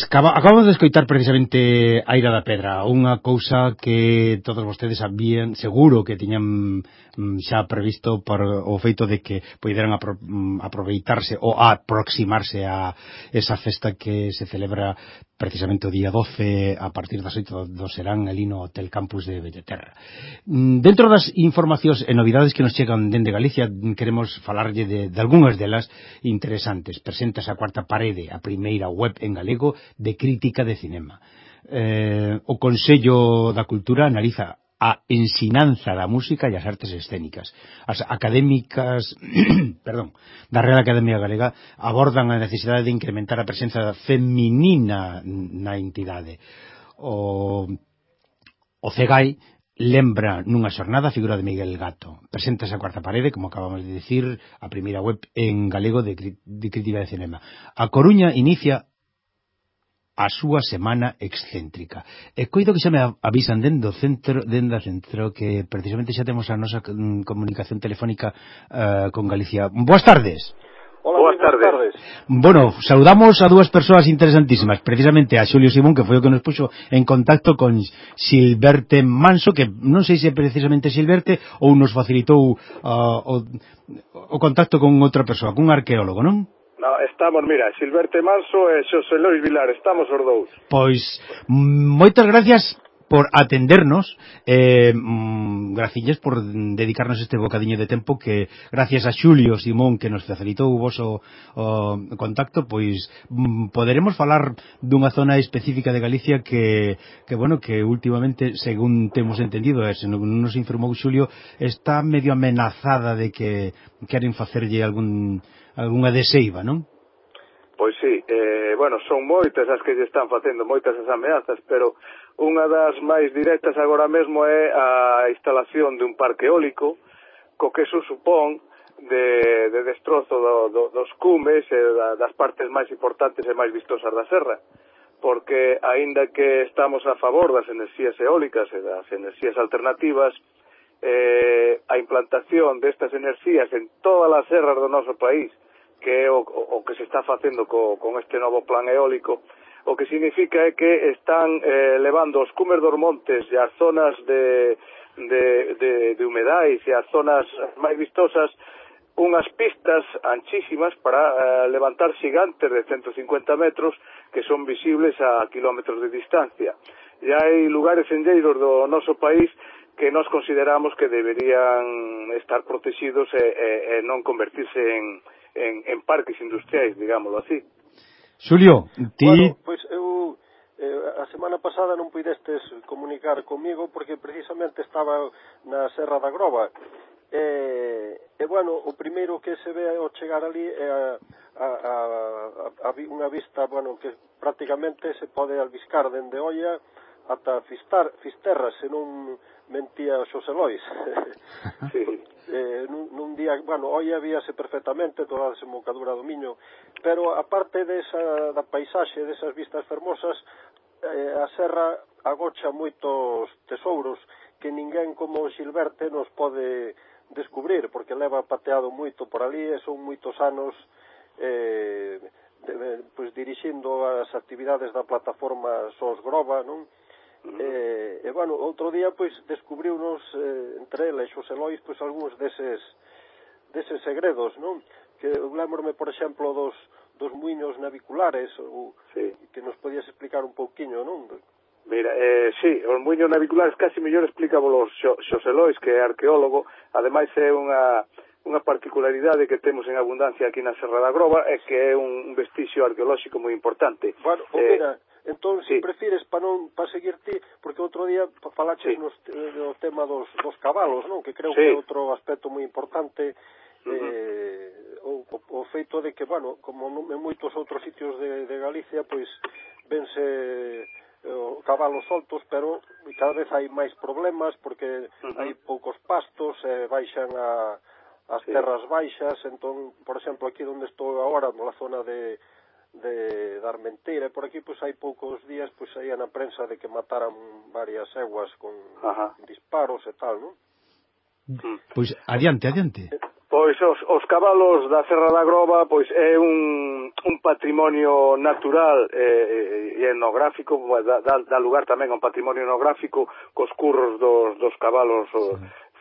Pois acabamos de escoitar precisamente a Ira da Pedra, unha cousa que todos vostedes sabían, seguro que tiñan mm, xa previsto por o feito de que poideran apro mm, aproveitarse ou aproximarse a esa festa que se celebra precisamente o día 12 a partir das 8 do Serán ali no Hotel Campus de Belleterra. Mm, dentro das informacións e novidades que nos chegan dende Galicia, mm, queremos falarlle de, de algunhas delas interesantes. Presentas a cuarta parede, a primeira web en galego de crítica de cinema eh, o Consello da Cultura analiza a ensinanza da música e as artes escénicas. As académicas, perdón, da Real Academia Galega abordan a necesidade de incrementar a presenza feminina na entidade. O, o CEGAI lembra nunha xornada a figura de Miguel Gato. Presenta esa cuarta parede, como acabamos de dicir, a primeira web en galego de, de crítica de cinema. A Coruña inicia a súa semana excéntrica. E coido que xa me avisan dentro o centro, dende do centro que precisamente xa temos a nosa mm, comunicación telefónica uh, con Galicia. Boas tardes. Hola, boas, tardes. tardes. Bueno, saudamos a dúas persoas interesantísimas, precisamente a Xulio Simón, que foi o que nos puxo en contacto con Silverte Manso, que non sei se precisamente Silverte ou nos facilitou uh, o, o contacto con outra persoa, cun arqueólogo, non? No, estamos, mira, Silverte Manso e Xosé Lois Vilar, estamos os dous. Pois, moitas gracias por atendernos eh, graciñas por dedicarnos este bocadiño de tempo que gracias a Xulio Simón que nos facilitou o vosso o contacto pois mm, poderemos falar dunha zona específica de Galicia que, que bueno que últimamente según temos entendido e eh, se non nos informou Xulio está medio amenazada de que queren facerlle algún algunha deseiva, non? Pois sí, eh, bueno, son moitas as que lle están facendo, moitas as ameazas, pero unha das máis directas agora mesmo é a instalación de un parque eólico, co que eso supón de, de destrozo do, do, dos cumes e da, das partes máis importantes e máis vistosas da serra porque aínda que estamos a favor das enerxías eólicas e das enerxías alternativas, eh, a implantación destas enerxías en todas as serras do noso país que é o, o que se está facendo co, con este novo plan eólico, o que significa é que están eh, levando os cumes dos montes e as zonas de, de, de, de humedais e as zonas máis vistosas unhas pistas anchísimas para eh, levantar xigantes de 150 metros que son visibles a kilómetros de distancia. E hai lugares enlleiros do noso país que nós consideramos que deberían estar protegidos e, e, e non convertirse en, en, en parques industriais, digámoslo así. Xulio, ti... Bueno, pois eu eh, a semana pasada non pudestes comunicar comigo porque precisamente estaba na Serra da Groba e, eh, e bueno, o primeiro que se ve ao chegar ali é a, a, a, a, a unha vista bueno, que prácticamente se pode albiscar dende olla ata Fistar, Fisterra, se non mentía Xosé Lois. sí. eh, nun, nun día, bueno, hoy habíase perfectamente toda a desembocadura do Miño, pero aparte desa, da paisaxe, desas vistas fermosas, eh, a serra agocha moitos tesouros que ninguén como Xilberte nos pode descubrir, porque leva pateado moito por ali e son moitos anos eh, de, de, pois, dirixindo as actividades da plataforma SOS Groba, non? Eh, e, bueno, outro día, pois, descubriunos, eh, entre ela e Xosé Lois, pois, algúns deses, deses segredos, non? Que eu lembrome, por exemplo, dos, dos muiños naviculares, ou, sí. que nos podías explicar un pouquiño, non? Mira, eh, sí, os muiños naviculares casi mellor explícavolo Xosé Lois, que é arqueólogo, ademais é unha unha particularidade que temos en abundancia aquí na Serra da Groba é que é un, un vestixio arqueolóxico moi importante. Bueno, oh, eh, mira, Entón, sí. prefires para non para seguir ti, porque outro día falaches sí. nos, eh, do tema dos, dos cabalos, non? Que creo sí. que é outro aspecto moi importante Uh -huh. eh, o, o, o feito de que, bueno, como en moitos outros sitios de, de Galicia, pois vense eh, cabalos soltos, pero cada vez hai máis problemas porque uh -huh. hai poucos pastos, eh, baixan a, as sí. terras baixas, entón, por exemplo, aquí onde estou agora, na zona de de dar mentira e por aquí pois hai poucos días pois saía na prensa de que mataran varias eguas con Ajá. disparos e tal, non? Mm. Pois adiante, adiante. Eh, pois os, os cabalos da Serra da Groba pois é un, un patrimonio natural eh, eh e etnográfico, da, da lugar tamén a un patrimonio etnográfico cos curros dos, dos cabalos sí.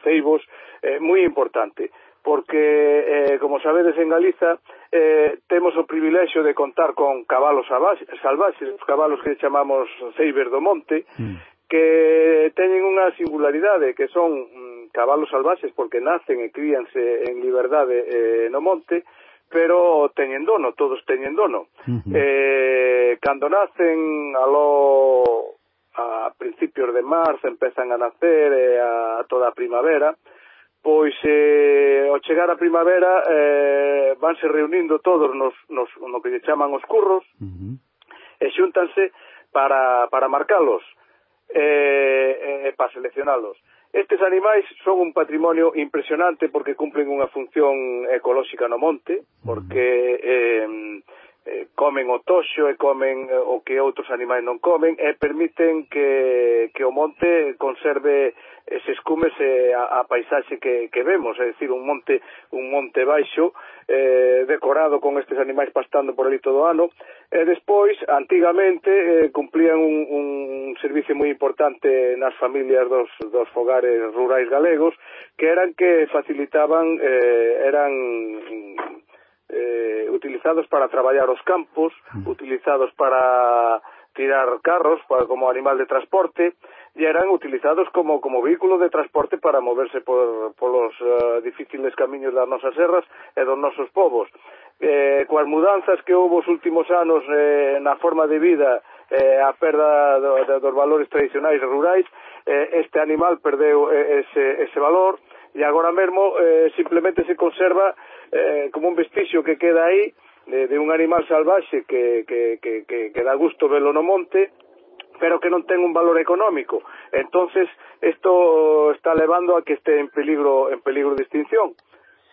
ceibos, eh, moi importante porque, eh, como sabedes, en Galiza eh, temos o privilexio de contar con cabalos salvaxes, os cabalos que chamamos Seiber do Monte, mm. que teñen unha singularidade, que son mm, cabalos salvaxes porque nacen e críanse en liberdade eh, no monte, pero teñen dono, todos teñen dono. Uh -huh. eh, cando nacen aló a principios de marzo empezan a nacer eh, a toda a primavera pois eh, ao chegar a primavera eh, vanse reunindo todos nos, nos, no que lle chaman os curros uh -huh. e xúntanse para, para marcalos e eh, eh, para seleccionalos. Estes animais son un patrimonio impresionante porque cumplen unha función ecolóxica no monte, porque eh, Eh, comen o toxo e comen eh, o que outros animais non comen e permiten que, que o monte conserve ese cumes e a, a paisaxe que, que vemos, é dicir, un monte un monte baixo eh, decorado con estes animais pastando por ali todo o ano. E despois, antigamente, eh, cumplían un, un servicio moi importante nas familias dos, dos fogares rurais galegos que eran que facilitaban, eh, eran eh, utilizados para traballar os campos, mm. utilizados para tirar carros para, como animal de transporte e eran utilizados como, como vehículo de transporte para moverse por, polos uh, eh, difíciles camiños das nosas serras e dos nosos povos. Eh, coas mudanzas que houve os últimos anos eh, na forma de vida eh, a perda do, de, dos valores tradicionais rurais, eh, este animal perdeu eh, ese, ese valor e agora mesmo eh, simplemente se conserva eh, como un vestigio que queda aí de, de un animal salvaxe que, que, que, que, que dá gusto velo no monte pero que non ten un valor económico. Entonces, isto está levando a que este en peligro en peligro de extinción,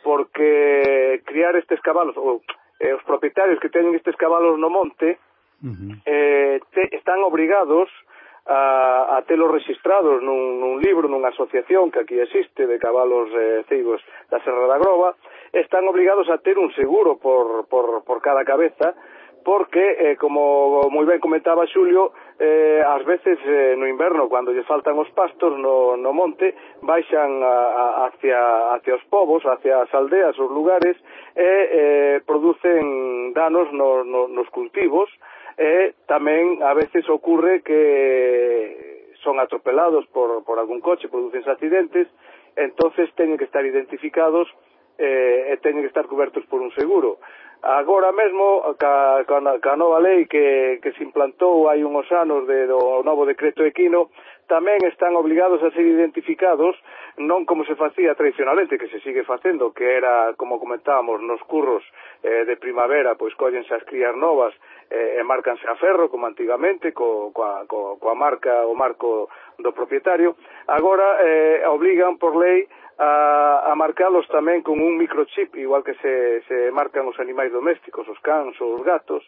porque criar estes cabalos ou eh, os propietarios que teñen estes cabalos no monte uh -huh. eh, te, están obrigados eh, a, a telos registrados nun, nun libro, nunha asociación que aquí existe de cabalos eh, ceigos da Serra da Groba, están obligados a ter un seguro por, por, por cada cabeza, porque, eh, como moi ben comentaba Xulio, eh, ás veces eh, no inverno, cando lle faltan os pastos no, no monte, baixan a, a, hacia, hacia os povos, hacia as aldeas, os lugares, e eh, producen danos no, no, nos cultivos, e tamén a veces ocurre que son atropelados por, por algún coche, producen accidentes, entonces teñen que estar identificados eh, e teñen que estar cobertos por un seguro. Agora mesmo, ca, ca, ca nova lei que, que se implantou hai unhos anos de, do novo decreto equino, tamén están obligados a ser identificados non como se facía tradicionalmente, que se sigue facendo, que era, como comentábamos, nos curros eh, de primavera, pois collense as crías novas eh, e márcanse a ferro, como antigamente, co, coa, co, coa marca, o marco do propietario. Agora eh, obligan por lei a, a marcalos tamén con un microchip, igual que se, se marcan os animais domésticos, os cans ou os gatos.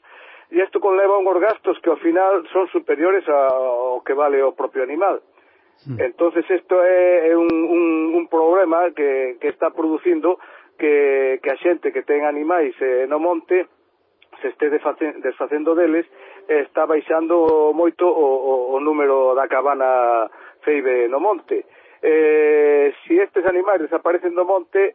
E isto conleva unhos gastos que ao final son superiores ao que vale o propio animal. Sí. entonces isto é, é un, un, un problema que, que está producindo que, que a xente que ten animais eh, no monte se este desfacendo deles está baixando moito o, o, o número da cabana feibe no monte. Eh, si estes animais desaparecen do monte,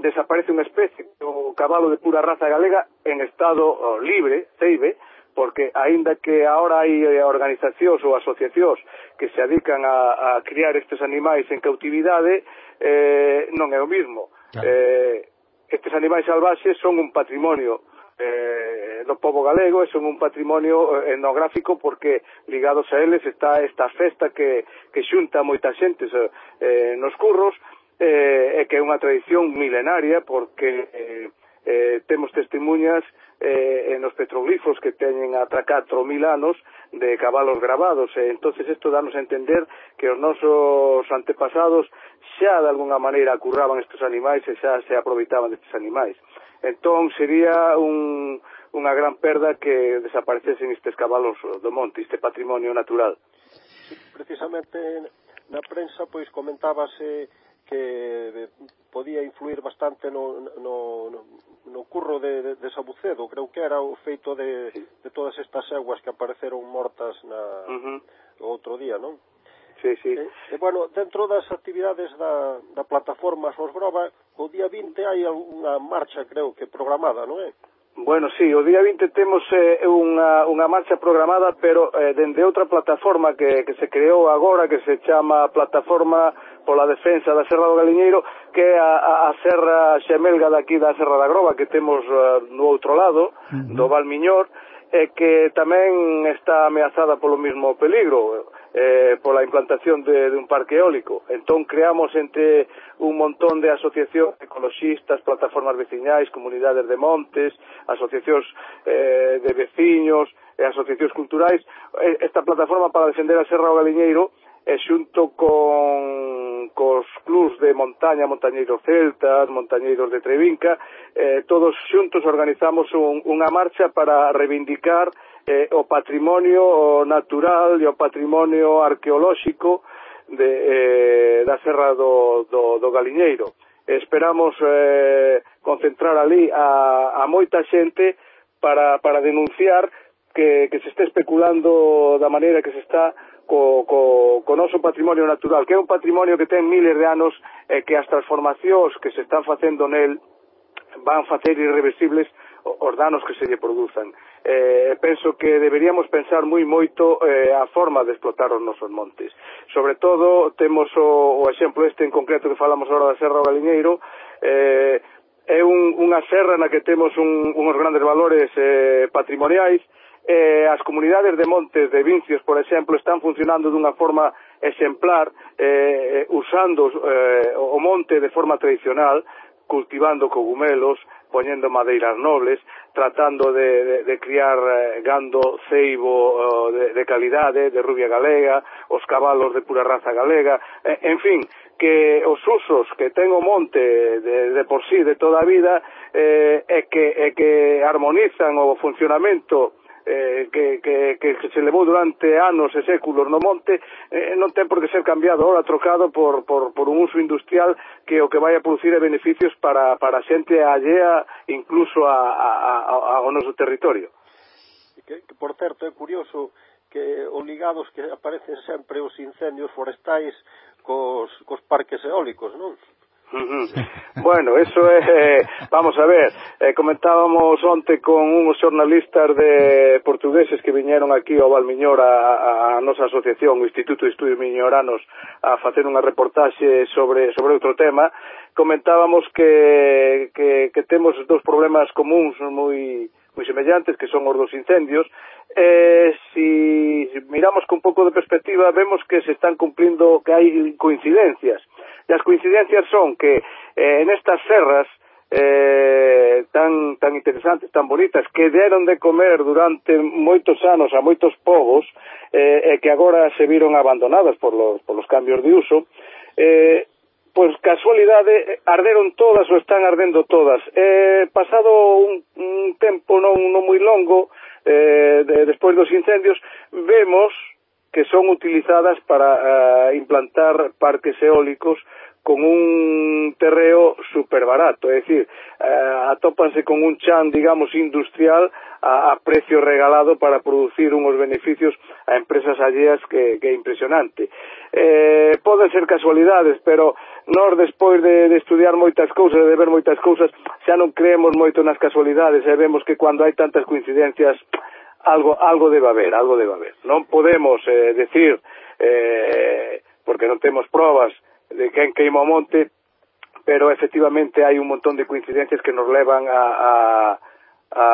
desaparece unha especie o cabalo de pura raza galega en estado libre, seibe, porque aínda que agora hai eh, organizacións ou asociacións que se dedican a, a criar estes animais en cautividade, eh, non é o mismo. Claro. Eh, estes animais salvaxes son un patrimonio eh, do povo galego e son un patrimonio eh, etnográfico porque ligados a eles está esta festa que, que xunta moita xente eh, nos curros eh, e que é unha tradición milenaria porque eh, eh, temos testemunhas eh, nos petroglifos que teñen ata 4.000 anos de cabalos gravados. E, entonces isto danos a entender que os nosos antepasados xa de alguna maneira curraban estes animais e xa se aproveitaban destes animais. Entón sería un, unha gran perda que desaparecesen estes cabalos do monte, este patrimonio natural. Sí, precisamente na prensa pois comentábase que podía influir bastante no, no, no no curro de, de Sabucedo, creo que era o feito de, de todas estas aguas que apareceron mortas na, uh -huh. o outro día, non? Sí, sí. E, e, bueno, dentro das actividades da, da plataforma Sosgrova, o día 20 hai unha marcha, creo que programada, non é? Bueno, sí, o día 20 temos eh, unha, unha marcha programada, pero eh, dende outra plataforma que, que se creou agora, que se chama Plataforma pola defensa da Serra do Galiñeiro que é a, a, a Serra Xemelga daqui da Serra da Groba que temos uh, no outro lado uh -huh. do Valmiñor e que tamén está ameazada polo mismo peligro eh, pola implantación de, de un parque eólico. Entón creamos entre un montón de asociacións ecologistas, plataformas veciñais, comunidades de montes, asociacións eh, de veciños, e asociacións culturais, esta plataforma para defender a Serra do Galiñeiro e xunto con cos clubs de montaña, montañeiros celtas, montañeiros de Trevinca, eh, todos xuntos organizamos un, unha marcha para reivindicar eh, o patrimonio natural e o patrimonio arqueolóxico de, eh, da Serra do, do, do Galiñeiro. Esperamos eh, concentrar ali a, a moita xente para, para denunciar que, que se está especulando da maneira que se está co, co, co noso patrimonio natural, que é un patrimonio que ten miles de anos e que as transformacións que se están facendo nel van facer irreversibles os danos que se lle produzan. Eh, penso que deberíamos pensar moi moito eh, a forma de explotar os nosos montes. Sobre todo, temos o, o exemplo este en concreto que falamos agora da Serra do Galiñeiro, eh, é un, unha serra na que temos un, unos grandes valores eh, patrimoniais, eh, as comunidades de montes de vincios, por exemplo, están funcionando dunha forma exemplar eh, usando eh, o monte de forma tradicional cultivando cogumelos, poñendo madeiras nobles, tratando de, de, de criar eh, gando ceibo de, de calidade, de rubia galega, os cabalos de pura raza galega, eh, en fin, que os usos que ten o monte de, de por sí de toda a vida eh, é, que, é que armonizan o funcionamento eh, que, que, que se levou durante anos e séculos eh, no monte eh, non ten por que ser cambiado ora trocado por, por, por un uso industrial que o que vai a producir é beneficios para, para xente allea incluso a, a, a, ao noso territorio que, que por certo é curioso que os ligados que aparecen sempre os incendios forestais cos, cos parques eólicos, non? Bueno, eso é, eh, vamos a ver, eh, comentábamos onte con uns xornalistas de portugueses que viñeron aquí ao Valmiñor a, a, a nosa asociación, o Instituto de Estudios Miñoranos, a facer unha reportaxe sobre, sobre outro tema, comentábamos que, que, que temos dous problemas comuns moi, Pois moi semellantes, que son os dos incendios. Eh, si miramos con un pouco de perspectiva, vemos que se están cumplindo, que hai coincidencias. E as coincidencias son que eh, en estas serras, eh, tan, tan interesantes, tan bonitas, que deron de comer durante moitos anos a moitos povos, eh, e que agora se viron abandonadas por los, por los cambios de uso, eh, pois casualidade eh, arderon todas ou están ardendo todas. Eh, pasado un, un tempo non, non moi longo, eh, de, despois dos incendios, vemos que son utilizadas para eh, implantar parques eólicos con un terreo super barato, é dicir, eh, atópanse con un chan, digamos, industrial a, a precio regalado para producir unos beneficios a empresas alleas que, que é impresionante. Eh, poden ser casualidades, pero nós despois de, de estudiar moitas cousas, de ver moitas cousas, xa non creemos moito nas casualidades e vemos que cando hai tantas coincidencias algo algo debe haber, algo debe haber. Non podemos eh, decir eh, porque non temos probas de quen queima o monte, pero efectivamente hai un montón de coincidencias que nos levan a, a, a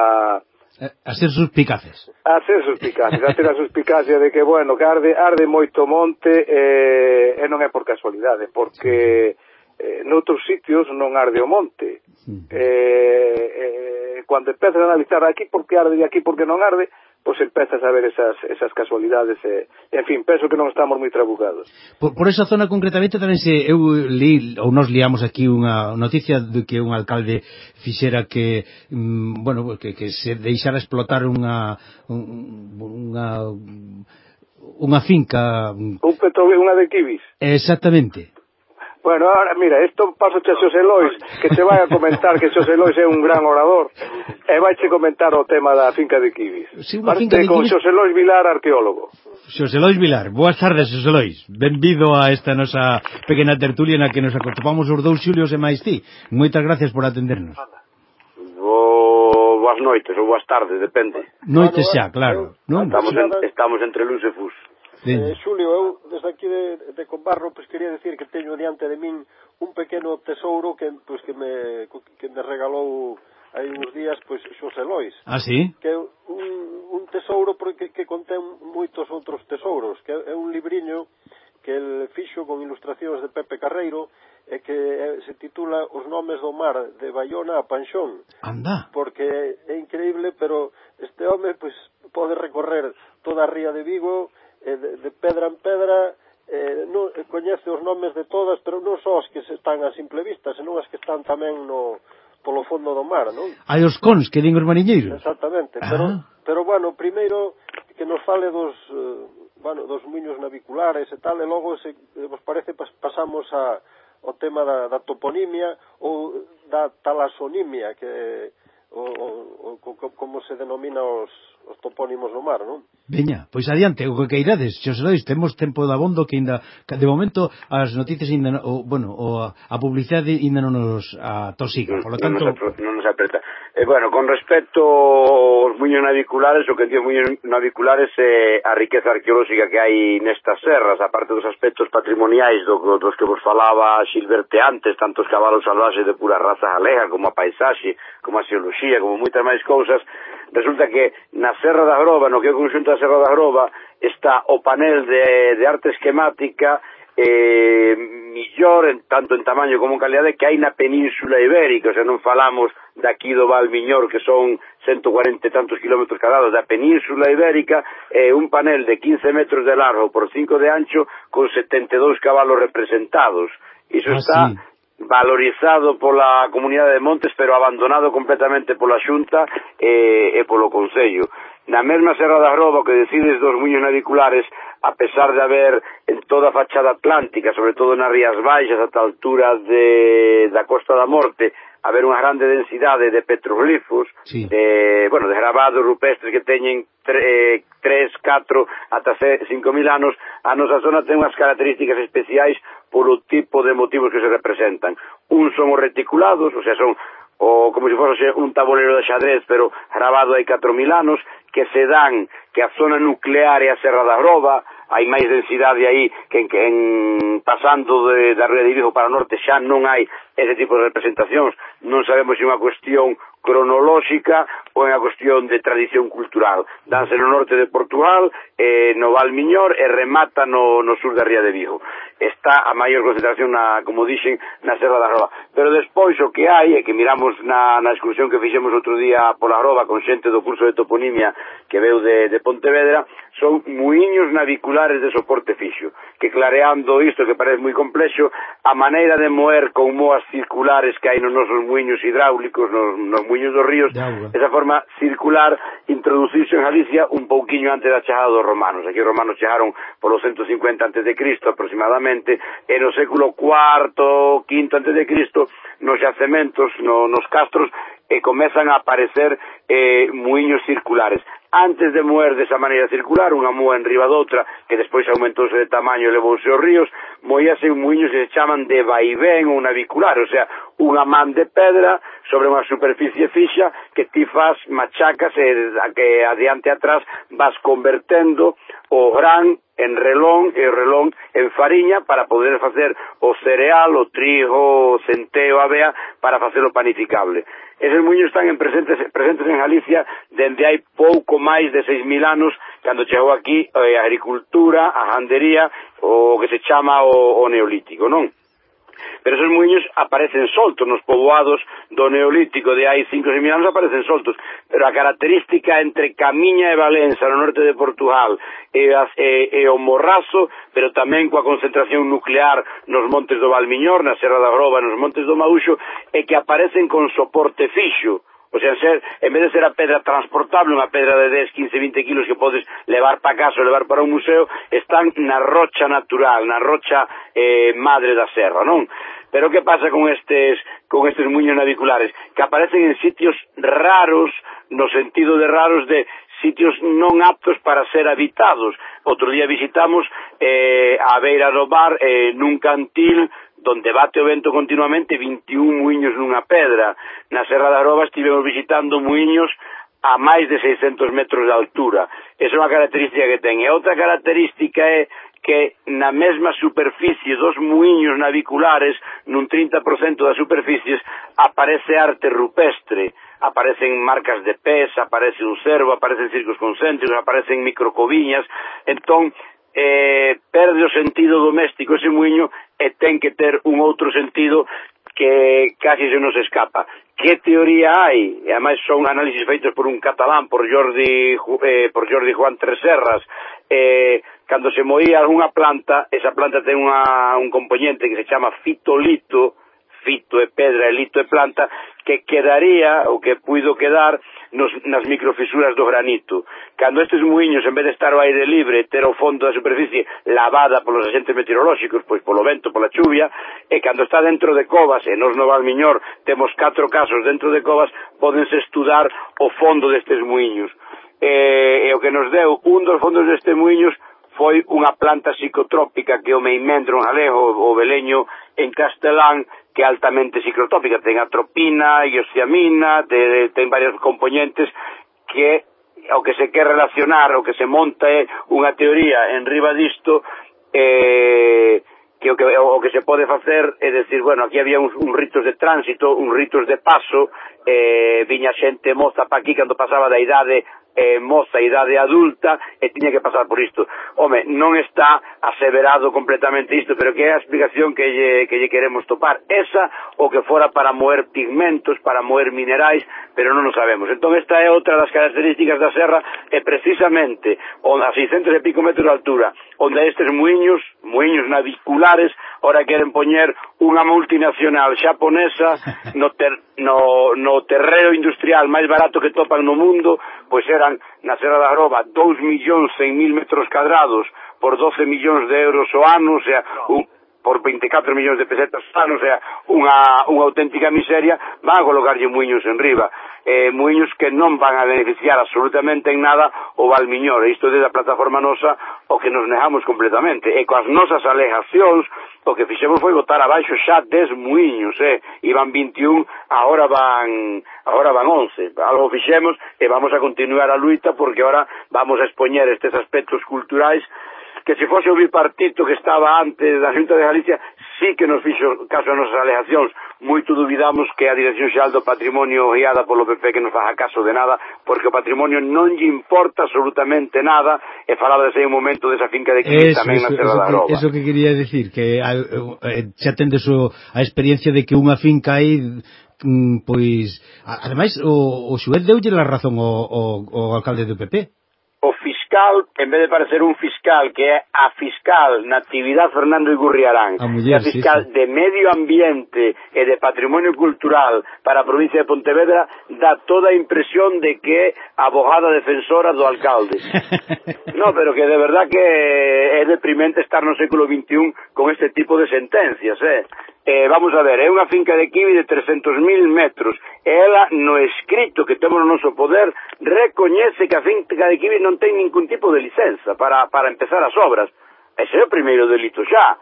A ser suspicaces. A ser suspicaces, a ter a suspicacia de que, bueno, que arde, arde moito monte eh, e non é por casualidade, porque eh, noutros sitios non arde o monte. Mm. Eh, eh, cando empezas a analizar aquí porque arde e aquí porque non arde, pois empezas a ver esas, esas casualidades e, en fin, penso que non estamos moi trabucados. Por, por esa zona concretamente tamén se eu li, ou nos liamos aquí unha noticia de que un alcalde fixera que mm, bueno, que, que se deixara explotar unha unha unha finca mm. un petróleo, unha de kibis exactamente. Bueno, ahora, mira, esto paso a Xosé Lois, que te vai a comentar que Xosé Lois é un gran orador, e vai che comentar o tema da finca de Kibis. Sí, unha finca de con Xosé Lois Vilar, arqueólogo. Xosé Lois Vilar, boas tardes, Xosé Lois. Benvido a esta nosa pequena tertulia na que nos acostupamos os dous xulios e máis ti. Moitas gracias por atendernos. Bo, boas noites ou boas tardes, depende. Noites xa, claro. Non? Estamos, en, estamos entre luz e fuso. Eh, Xulio, eu desde aquí de, de Combarro pues, quería decir que teño diante de min un pequeno tesouro que, pues, que, me, que me regalou hai uns días pois pues, Xosé Lois. Ah, sí? Que é un, un tesouro porque que contén moitos outros tesouros, que é un libriño que el fixo con ilustracións de Pepe Carreiro e que eh, se titula Os nomes do mar de Bayona a Panxón. Anda. Porque é increíble, pero este home pois pues, pode recorrer toda a ría de Vigo eh, de, de pedra en pedra eh, non, coñece os nomes de todas, pero non só as que están a simple vista, senón as que están tamén no polo fondo do mar, non? Hai os cons que din os mariñeiros. Exactamente, ah. pero pero bueno, primeiro que nos fale dos eh, bueno, dos muiños naviculares e tal, e logo se vos parece pas, pasamos a o tema da, da toponimia ou da talasonimia que o, o, o, como se denomina os os topónimos no mar, non? Veña, pois adiante, o que queirades, se os dais, temos tempo de abondo que ainda de momento as noticias ainda o, bueno, o, a publicidade ainda non nos atosiga, polo tanto non nos, non nos apreta. E eh, bueno, con respecto aos muños naviculares, o que dicen muños naviculares é eh, a riqueza arqueolóxica que hai nestas serras, aparte dos aspectos patrimoniais do, dos que vos falaba Xilberte antes, tantos cabalos salvaxes de pura raza galega, como a paisaxe, como a xeoloxía, como moitas máis cousas, Resulta que na Serra da Groba, no que é o conxunto da Serra da Groba, está o panel de, de arte esquemática eh, millor en, tanto en tamaño como en calidade que hai na península ibérica, o sea, non falamos daqui do Val Miñor, que son 140 e tantos kilómetros cadados da península ibérica, eh, un panel de 15 metros de largo por 5 de ancho con 72 cabalos representados. Iso ah, está sí valorizado pola Comunidade de Montes pero abandonado completamente pola Xunta e, e polo Concello. Na mesma Serra da Groba que decides dos muños naviculares, a pesar de haber en toda a fachada atlántica, sobre todo nas Rías Baixas, ata a altura de, da Costa da Morte, haber unha grande densidade de petroglifos, sí. de, bueno, de grabados rupestres que teñen 3, 4, eh, ata 5.000 anos, a nosa zona ten unhas características especiais polo tipo de motivos que se representan. Un son os reticulados, o sea, son o como se fose un tabolero de xadrez, pero grabado hai 4.000 anos, que se dan que a zona nuclear é a Serra da Groba, hai máis densidade aí que en, que en pasando de, da Ría de Vigo para o norte xa non hai ese tipo de representacións, non sabemos se é unha cuestión cronolóxica ou é unha cuestión de tradición cultural. Danse no norte de Portugal, eh, no Val Miñor e remata no, no sur da Ría de Vigo. Está a maior concentración, na, como dixen, na Serra da Roba. Pero despois o que hai, e que miramos na, na excursión que fixemos outro día pola Roba con xente do curso de toponimia que veu de, de Pontevedra, son muiños naviculares de soporte fixo, que clareando isto que parece moi complexo, a maneira de moer con moas circulares que hai nos nosos muiños hidráulicos, nos, nos camiños dos ríos, esa forma circular introducirse en Galicia un pouquiño antes da chegada dos romanos. Aquí os romanos chegaron polo 150 antes de Cristo aproximadamente, e no século IV, V antes de Cristo, nos yacementos, no, nos castros, e comezan a aparecer eh, muiños circulares. Antes de moer desa maneira circular, unha moa en riba doutra, que despois aumentouse de tamaño e levouse aos ríos, moíase un muiño que se chaman de vaivén ou navicular, o sea, unha man de pedra sobre unha superficie fixa que ti faz machacas e a que adiante atrás vas convertendo o gran en relón e o relón en fariña para poder facer o cereal, o trigo, o centeo, a avea, para facelo panificable. Eses muños están en presentes, presentes en Galicia dende hai pouco máis de 6.000 anos cando chegou aquí eh, a agricultura, a jandería, o que se chama o, o neolítico, non? Pero esos muiños aparecen soltos nos poboados do Neolítico de hai 5 mil anos aparecen soltos. Pero a característica entre Camiña e Valença no norte de Portugal e, as, e, e o Morrazo, pero tamén coa concentración nuclear nos montes do Valmiñor, na Serra da Groba, nos montes do Mauxo, é que aparecen con soporte fixo O sea, ser, en vez de ser a pedra transportable, unha pedra de 10, 15, 20 kilos que podes levar para casa ou levar para un museo, están na rocha natural, na rocha eh, madre da serra, non? Pero que pasa con estes con estes muños naviculares? Que aparecen en sitios raros, no sentido de raros de sitios non aptos para ser habitados. Outro día visitamos eh, a beira do bar eh, nun cantil donde bate o vento continuamente 21 muiños nunha pedra. Na Serra da Roba estivemos visitando muiños a máis de 600 metros de altura. Esa é unha característica que ten. E outra característica é que na mesma superficie dos muiños naviculares, nun 30% das superficies, aparece arte rupestre. Aparecen marcas de pés, aparece un cervo, aparecen circos concéntricos, aparecen microcoviñas. Entón, eh, perde o sentido doméstico ese muiño e ten que ter un outro sentido que casi se nos escapa. Que teoría hai? E ademais son análisis feitos por un catalán, por Jordi, eh, por Jordi Juan Treserras, eh, cando se moía unha planta, esa planta ten unha, un componente que se chama fitolito, fito e pedra e lito e planta que quedaría o que puido quedar nos, nas microfisuras do granito. Cando estes muiños, en vez de estar ao aire libre, ter o fondo da superficie lavada polos agentes meteorolóxicos, pois polo vento, pola chuvia, e cando está dentro de covas, e nos no Valmiñor temos catro casos dentro de covas, podense estudar o fondo destes muiños. E, e o que nos deu un dos fondos destes muiños foi unha planta psicotrópica que o meimendro en galego, o beleño en castelán, que é altamente psicotrópica, ten atropina, iosciamina, te, ten varios componentes que o que se quer relacionar, o que se monta é unha teoría en riba disto eh, que o que, o que se pode facer é decir, bueno, aquí había uns, uns ritos de tránsito, uns ritos de paso, eh, viña xente moza pa aquí cando pasaba da idade eh, moza idade adulta e tiña que pasar por isto. Home, non está aseverado completamente isto, pero que é a explicación que lle, que lle queremos topar. Esa o que fora para moer pigmentos, para moer minerais, pero non o sabemos. Entón esta é outra das características da serra e precisamente onde a 600 e pico metros de altura, onde estes muiños, muiños naviculares, ora queren poñer unha multinacional xaponesa no, ter, no, no terreo industrial máis barato que topan no mundo, pois eran na Serra da Groba 2 millóns 100 mil metros cadrados por 12 millóns de euros o ano, o sea, un, por 24 millóns de pesetas ano, o sea, unha, unha auténtica miseria, van a colocarlle muiños en riba. Eh, muiños que non van a beneficiar absolutamente en nada o Valmiñor. E isto desde a plataforma nosa o que nos negamos completamente. E coas nosas alegacións o que fixemos foi botar abaixo xa 10 muiños, eh? Iban 21, agora van, agora van 11. Algo fixemos e vamos a continuar a luita porque agora vamos a expoñer estes aspectos culturais que se fose o bipartito que estaba antes da Xunta de Galicia, sí que nos fixo caso a nosas alegacións. Moito duvidamos que a Dirección Xeral do Patrimonio guiada polo PP que non faja caso de nada, porque o patrimonio non lle importa absolutamente nada, e falaba desde un momento desa finca de Quim tamén eso, na Serra da Groba. Eso que quería decir, que eh, xa tendes a experiencia de que unha finca aí mm, pois ademais o, o xuez deulle a razón o, o, o alcalde do PP o fiscal, en vez de parecer un fiscal, que é a fiscal Natividad Fernando Igurriarán, a, muller, a fiscal sí, sí. de Medio Ambiente e de Patrimonio Cultural para a provincia de Pontevedra, dá toda a impresión de que é abogada defensora do alcalde. no, pero que de verdad que eh, é deprimente estar no século XXI con este tipo de sentencias, eh? eh, vamos a ver, é unha finca de kiwi de 300.000 metros, e ela no escrito que temos no noso poder recoñece que a finca de kiwi non ten ningún tipo de licenza para, para empezar as obras. Ese é o primeiro delito xa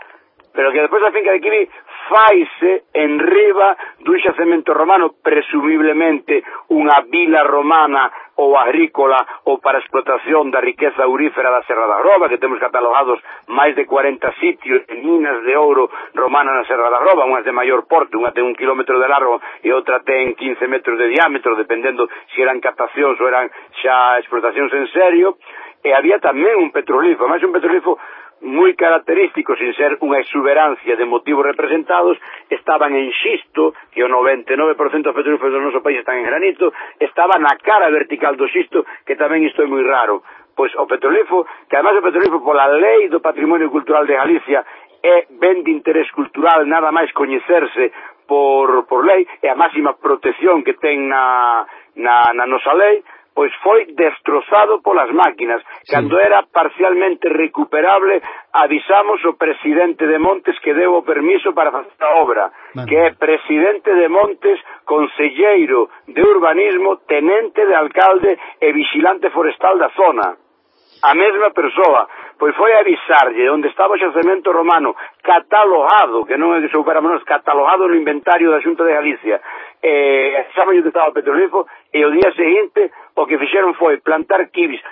pero que despois a finca de Kiwi faise en riba dun xacemento romano, presumiblemente unha vila romana ou agrícola ou para explotación da riqueza aurífera da Serra da Groba, que temos catalogados máis de 40 sitios en minas de ouro romana na Serra da Groba, unhas de maior porte, unha ten un kilómetro de largo e outra ten 15 metros de diámetro, dependendo se eran catacións ou eran xa explotacións en serio, e había tamén un petrolifo, máis un petrolifo moi característico, sin ser unha exuberancia de motivos representados, estaban en xisto, que o 99% dos petróleos do noso país están en granito, estaba na cara vertical do xisto, que tamén isto é moi raro. Pois o petrolefo, que además o petrolefo pola lei do patrimonio cultural de Galicia é ben de interés cultural, nada máis coñecerse por, por lei, é a máxima protección que ten na, na, na nosa lei, pois foi destrozado polas máquinas. Sí. Cando era parcialmente recuperable, avisamos o presidente de Montes que deu o permiso para facer a obra, bueno. que é presidente de Montes, conselleiro de urbanismo, tenente de alcalde e vigilante forestal da zona a mesma persoa, pois foi avisarlle onde estaba o xacemento romano catalogado, que non é que soubera menos, catalogado no inventario da Xunta de Galicia, eh, xaman onde estaba o petrolifo, e o día seguinte o que fixeron foi plantar kibis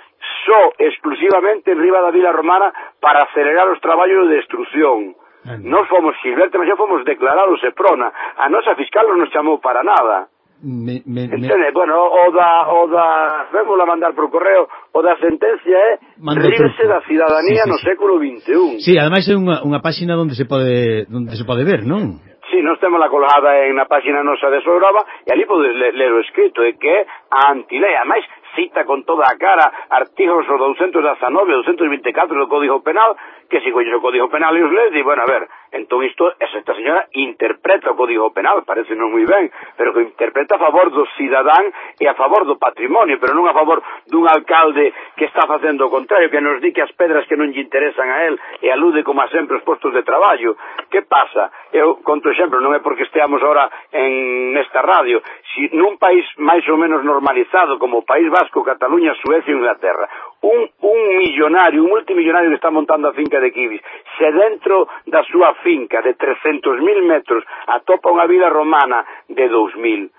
só exclusivamente en riba da Vila Romana para acelerar os traballos de destrucción. Non fomos Gilberto, mas xa fomos declarados e. A nosa fiscal non nos chamou para nada. Me, me, Entende? Me... Bueno, o da, o da, vemos a mandar por correo, o da sentencia eh. é Mando rirse da cidadanía sí, sí, no século XXI. Sí, ademais é unha, unha páxina onde se pode, onde se pode ver, non? Sí, nós temos la colgada en na páxina nosa de Sobrava e ali podes ler, ler o escrito é que é a antilei, ademais cita con toda a cara artigos 219 224 do Código Penal que se coñece o Código Penal e os lees, di, bueno, a ver, entón isto, esta señora interpreta o Código Penal, parece non moi ben, pero que interpreta a favor do cidadán e a favor do patrimonio, pero non a favor dun alcalde que está facendo o contrario, que nos di que as pedras que non lle interesan a él e alude, como a sempre, os postos de traballo. Que pasa? Eu conto exemplo, non é porque esteamos ahora en esta radio, si nun país máis ou menos normalizado como o País Vasco, Cataluña, Suecia e Inglaterra, un, un millonario, un multimillonario que está montando a finca de Kibis, se dentro da súa finca de 300.000 metros atopa unha vila romana de 2000,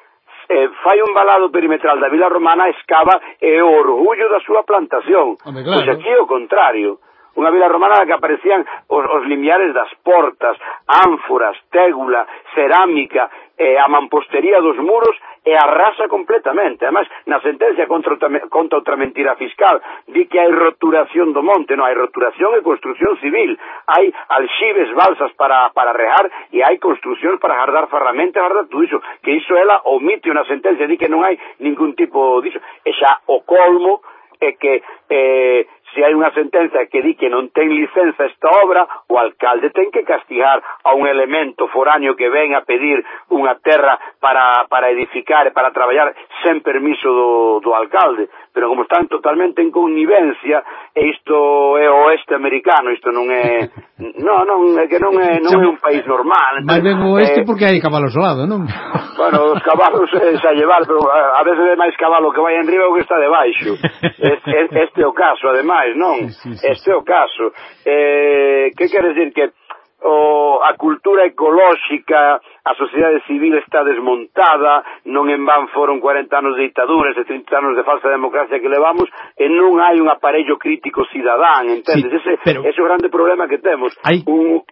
eh, fai un balado perimetral da vila romana, escava e o orgullo da súa plantación. Home, claro. Pois aquí o contrario. Unha vila romana na que aparecían os, os limiares das portas, ánforas, tégula, cerámica, eh, a mampostería dos muros e arrasa completamente. Además, na sentencia contra, contra outra mentira fiscal, di que hai roturación do monte, non, hai roturación e construcción civil, hai alxibes, balsas para, para rejar e hai construccións para guardar ferramenta, guardar tudo iso, que iso ela omite unha sentencia, di que non hai ningún tipo diso. E xa o colmo é que eh, se hai unha sentenza que di que non ten licenza esta obra, o alcalde ten que castigar a un elemento foráneo que ven a pedir unha terra para, para edificar e para traballar sen permiso do, do alcalde. Pero como están totalmente en connivencia, e isto é o oeste americano, isto non é... Non, non, é que non é, non é un país normal. Mas ben o oeste eh, porque hai cabalos ao lado, non? Bueno, os cabalos é xa llevar, pero a, veces é máis cabalo que vai en riba o que está debaixo. Este, este é o caso, ademais máis, non? Sí, sí, sí, este é o caso. Eh, que quer dizer que o, a cultura ecolóxica, a sociedade civil está desmontada, non en van foron 40 anos de dictaduras e 30 anos de falsa democracia que levamos, e non hai un aparello crítico cidadán, entendes? Sí, ese, pero... ese é o grande problema que temos. Hai... Un,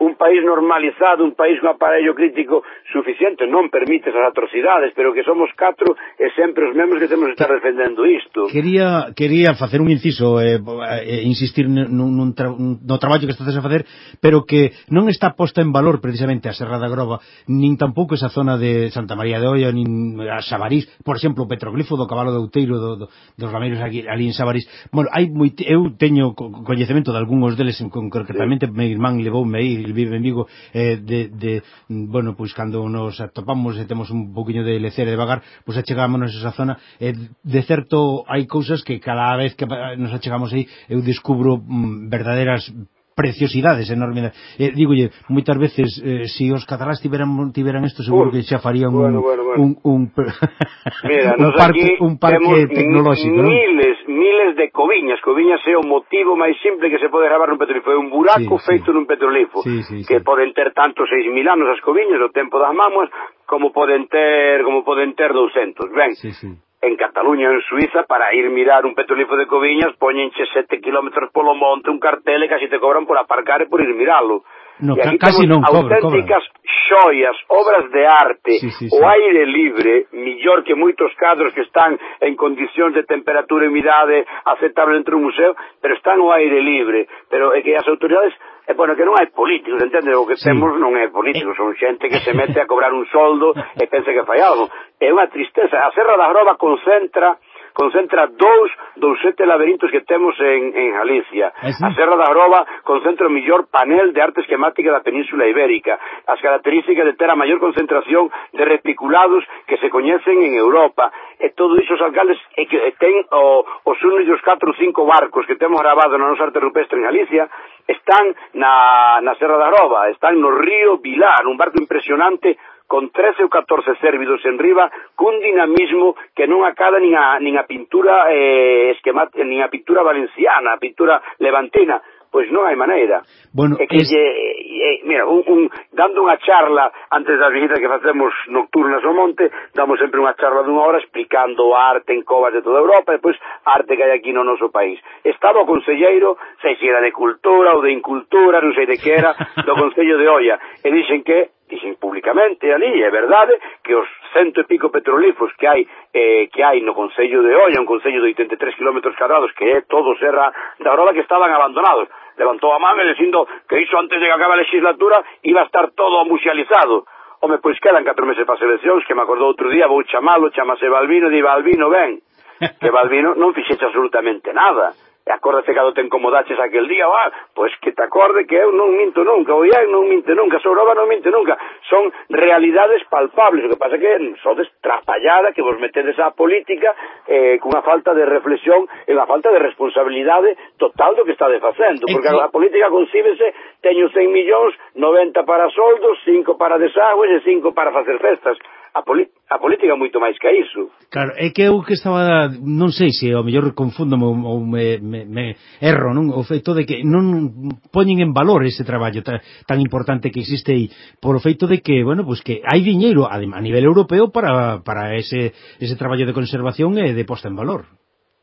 un país normalizado, un país con aparello crítico suficiente, non permite esas atrocidades, pero que somos catro e sempre os mesmos que temos que estar defendendo isto. Quería, quería facer un inciso, eh, eh, eh insistir nun, nun tra, no traballo que estás a facer, pero que non está posta en valor precisamente a Serra da Groba, nin tampouco esa zona de Santa María de Olla, nin a Sabarís, por exemplo, o petroglifo do cabalo de Outeiro, do, do, dos rameiros aquí, ali en Sabarís. Bueno, hai moi, eu teño co coñecemento de algúns deles, concretamente, sí. meu irmán levoume aí vive en Vigo eh, de, de, mm, bueno, pois cando nos atopamos e temos un poquinho de lecer e de vagar, pois achegámonos a esa zona. E de certo hai cousas que cada vez que nos achegamos aí eu descubro mm, verdaderas preciosidades enormes. Eh, dígolle, moitas veces, eh, se si os catalás tiveran, tiveran isto, seguro que xa farían un, bueno, bueno, un, un, Mira, un, parque, un parque tecnológico. Miles, ¿no? miles de coviñas. Coviñas é o motivo máis simple que se pode gravar nun petrolifo. É un buraco sí, feito sí. nun petrolifo. Sí, sí, que sí. poden ter tanto 6.000 anos as coviñas, o tempo das mamuas, como poden ter, como poden ter 200. Ben, sí, sí en Cataluña en Suiza para ir mirar un petrolifo de Coviñas poñenche sete kilómetros polo monte un cartel e casi te cobran por aparcar e por ir miralo no, e casi non cobra, auténticas cobra. xoias, obras de arte sí, sí, sí. o aire libre millor que moitos cadros que están en condicións de temperatura e humidade aceptable dentro do museo pero están o aire libre pero é que as autoridades E bueno, que non hai políticos, entende? O que sí. temos non é políticos, son xente que se mete a cobrar un soldo e pensa que fai algo. É unha tristeza. A Serra da Groba concentra concentra dous dos sete laberintos que temos en, en Galicia. Ah, a Serra da Groba concentra o millor panel de arte esquemática da Península Ibérica. As características de ter a maior concentración de reticulados que se coñecen en Europa. E todo iso os alcaldes e que e ten o, os únicos 4 ou 5 barcos que temos grabado na nosa arte rupestre en Galicia están na, na Serra da Groba, están no río Vilar, un barco impresionante con 13 ou 14 sérvidos en riba, cun dinamismo que non acada nin a, nin a pintura eh, esquemática, nin a pintura valenciana, a pintura levantina, pois non hai maneira. Bueno, é que es... lle, é, mira, un, un, dando unha charla antes das visitas que facemos nocturnas ao monte, damos sempre unha charla dunha hora explicando a arte en covas de toda Europa e pois arte que hai aquí no noso país. Estaba o conselleiro, sei se era de cultura ou de incultura, non sei de que era, do Concello de Olla, e dixen que dixen públicamente ali, é verdade que os cento e pico petrolíferos que hai eh, que hai no Concello de Olla, un Concello de 83 km cadrados, que é todo Serra da Groba que estaban abandonados. Levantou a man e dicindo que iso antes de que acabe a legislatura iba a estar todo musealizado. Home, pois quedan 4 meses para as eleccións, que me acordou outro día, vou chamalo, chamase Balbino, di Balbino, ven. Que Balbino non fixeche absolutamente nada. E acórdase cando te incomodaches aquel día, ah, pois que te acorde que eu non minto nunca, o Ian non minte nunca, a Soroba non minte nunca. Son realidades palpables, o que pasa que sodes trapallada que vos metedes á política eh, cunha falta de reflexión e unha falta de responsabilidade total do que está facendo, porque a política concíbese, teño 100 millóns, 90 para soldos, 5 para desagües e 5 para facer festas a, poli a política é moito máis que iso. Claro, é que eu que estaba, non sei se ao mellor confundo ou me, me, me erro, non? O feito de que non poñen en valor ese traballo tan, tan importante que existe aí, por o feito de que, bueno, pois pues que hai diñeiro a nivel europeo para, para ese, ese traballo de conservación e de posta en valor.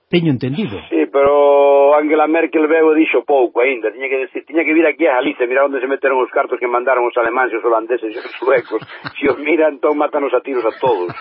Teño entendido. Sí, pero Angela Merkel veo dixo pouco aínda. Tiña que decir, tiña que vir aquí a Galicia, mirar onde se meteron os cartos que mandaron os alemáns e os holandeses e os suecos. Se os miran, entón mátanos a tiros a todos.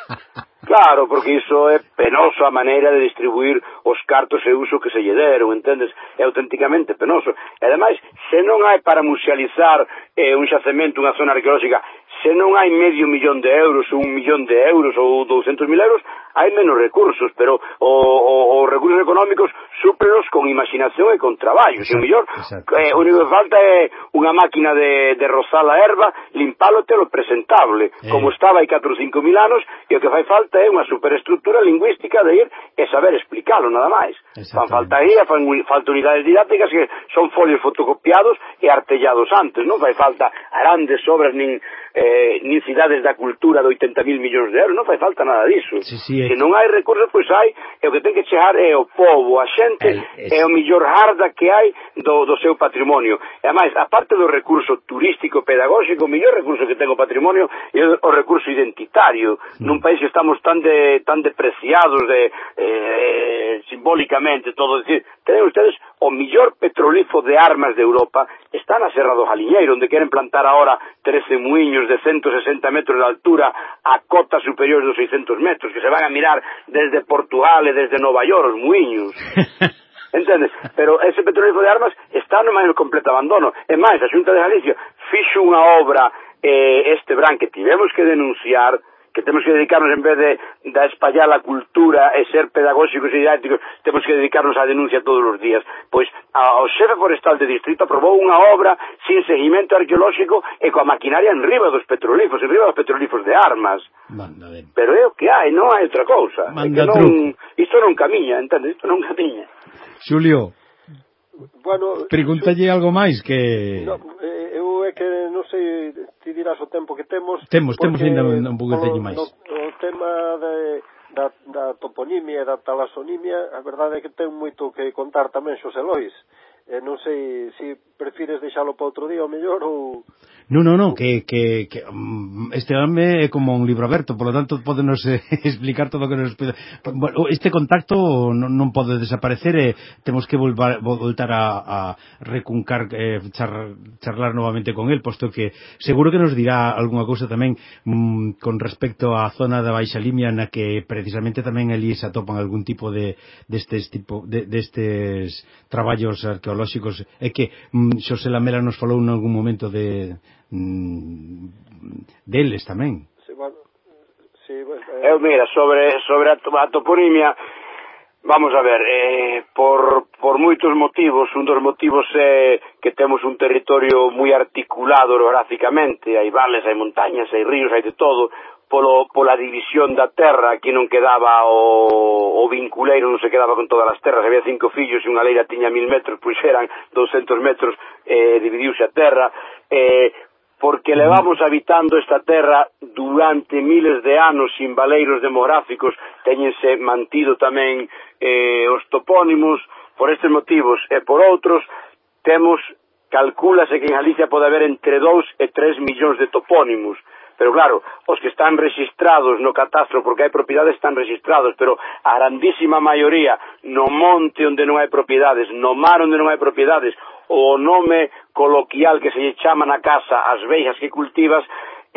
Claro, porque iso é penoso a maneira de distribuir os cartos e uso que se lle deron, entendes? É auténticamente penoso. E ademais, se non hai para musealizar eh, un xacemento, unha zona arqueolóxica, se non hai medio millón de euros ou un millón de euros ou 200.000 euros, hai menos recursos, pero o, o, os recursos económicos súplenos con imaginación e con traballo. Exacto, se o mellor, exacto, eh, o único que falta é unha máquina de, de rozar a erva, limpalo e telo presentable, eh. como estaba hai 4 ou 5 mil anos, e o que fai falta é unha superestructura lingüística de ir e saber explicalo, nada máis. Fan falta aí, fan, falta unidades didácticas que son folios fotocopiados e artellados antes, non fai falta grandes obras nin... Eh, eh, nin cidades da cultura de 80.000 millóns de euros, non fai falta nada disso. Sí, sí. Se non hai recursos, pois hai, e o que ten que chegar é o povo, a xente, é, é... é o millor harda que hai do, do seu patrimonio. E, ademais, a parte do recurso turístico, pedagóxico, o millor recurso que ten o patrimonio é o, o recurso identitario. Mm. Nun país que estamos tan, de, tan depreciados de, eh, simbólicamente, todo, decir, Teñen ustedes o millor petrolifo de armas de Europa está na Serra do Galiñeiro, onde queren plantar ahora 13 muiños de 160 metros de altura a cotas superiores dos 600 metros, que se van a mirar desde Portugal e desde Nova York, os muiños. Entendes? Pero ese petrolifo de armas está no máis completo abandono. E máis, a Xunta de Galicia fixo unha obra eh, este branque, tivemos que denunciar que temos que dedicarnos en vez de, de espallar a cultura e ser pedagógicos e didácticos, temos que dedicarnos á denuncia todos os días. Pois a, o xefe forestal de distrito aprobou unha obra sin seguimento arqueolóxico e coa maquinaria en riba dos petrolifos, en riba dos petrolifos de armas. Manda. Pero é o que hai, non hai outra cousa. Manda é que non, isto non camiña, entendes? Isto non camiña. Xulio, bueno, pregúntalle algo máis que... No, eh, eu é que non sei ti dirás o tempo que temos. Temos, temos ainda un bugueteño máis. No, o tema de da, da toponimia e da talasonimia, a verdade é que ten moito que contar tamén Xosé Lois eh, non sei se si prefires deixalo para outro día ou mellor ou Non, non, non, que, que, que mm, este home é como un libro aberto, polo tanto podenos eh, explicar todo o que nos pide. Bueno, este contacto non, non pode desaparecer e eh, temos que volvar, voltar a, a recuncar, eh, char, charlar novamente con el, posto que seguro que nos dirá algunha cousa tamén mm, con respecto á zona da Baixa Limia na que precisamente tamén ali se atopan algún tipo de destes tipo de, destes traballos arqueológicos ornitolóxicos é que mm, Xosé Lamela nos falou en algún momento de mm, deles tamén. Sí, bueno, sí, bueno, eh... Eu mira, sobre, sobre a, a toponimia Vamos a ver, eh, por, por moitos motivos, un dos motivos é que temos un territorio moi articulado orográficamente, hai vales, hai montañas, hai ríos, hai de todo, polo, pola división da terra, aquí non quedaba o, o vinculeiro, non se quedaba con todas as terras, había cinco fillos e unha leira tiña mil metros, pois eran 200 metros, eh, dividiuse a terra, eh, porque levamos habitando esta terra durante miles de anos sin valeiros demográficos, teñense mantido tamén eh, os topónimos, por estes motivos e por outros, temos calculase que en Galicia pode haber entre 2 e 3 millóns de topónimos, Pero claro, os que están registrados no catastro porque hai propiedades están registrados, pero a grandísima maioría no monte onde non hai propiedades, no mar onde non hai propiedades, o nome coloquial que se lle chama na casa as veixas que cultivas,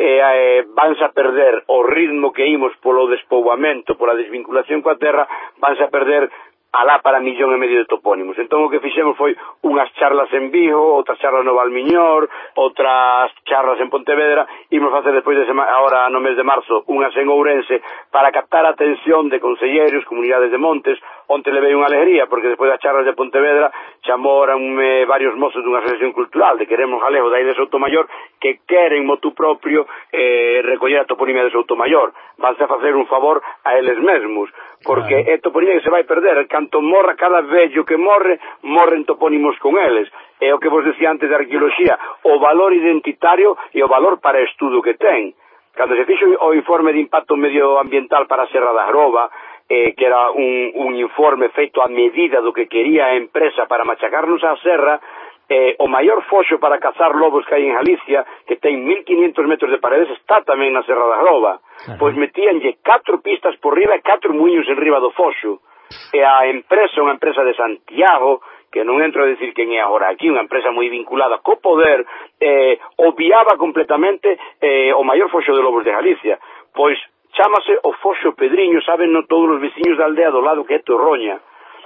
eh, eh, vanse a perder o ritmo que imos polo despoboamento, pola desvinculación coa terra, vanse a perder alá para millón e medio de topónimos. Entón o que fixemos foi unhas charlas en Vigo, outras charlas no Valmiñor, outras charlas en Pontevedra, imos facer despois de semana, ahora no mes de marzo, unhas en Ourense para captar a atención de conselleiros, comunidades de montes, onte levei unha alegría, porque despois das charlas de Pontevedra chamoranme varios mozos dunha asociación cultural de Queremos Galego da de de Soutomayor que queren motu propio eh, recoller a toponimia de Soutomayor. Vanse a facer un favor a eles mesmos, porque claro. é toponimia que se vai perder, canto morra cada vello que morre, morren topónimos con eles. É o que vos decía antes da arqueoloxía, o valor identitario e o valor para estudo que ten. Cando se fixo o informe de impacto medioambiental para a Serra da Groba, eh, que era un, un informe feito a medida do que quería a empresa para machacarnos a serra, eh, o maior foxo para cazar lobos que hai en Galicia, que ten 1500 metros de paredes, está tamén na Serra da Groba. Claro. Pois metíanlle catro pistas por riba e catro muiños en riba do foxo e a empresa, unha empresa de Santiago, que non entro a decir quen é agora aquí, unha empresa moi vinculada co poder, eh, obviaba completamente eh, o maior foxo de lobos de Galicia. Pois chamase o foxo Pedriño, saben no todos os veciños da aldea do lado que é Torroña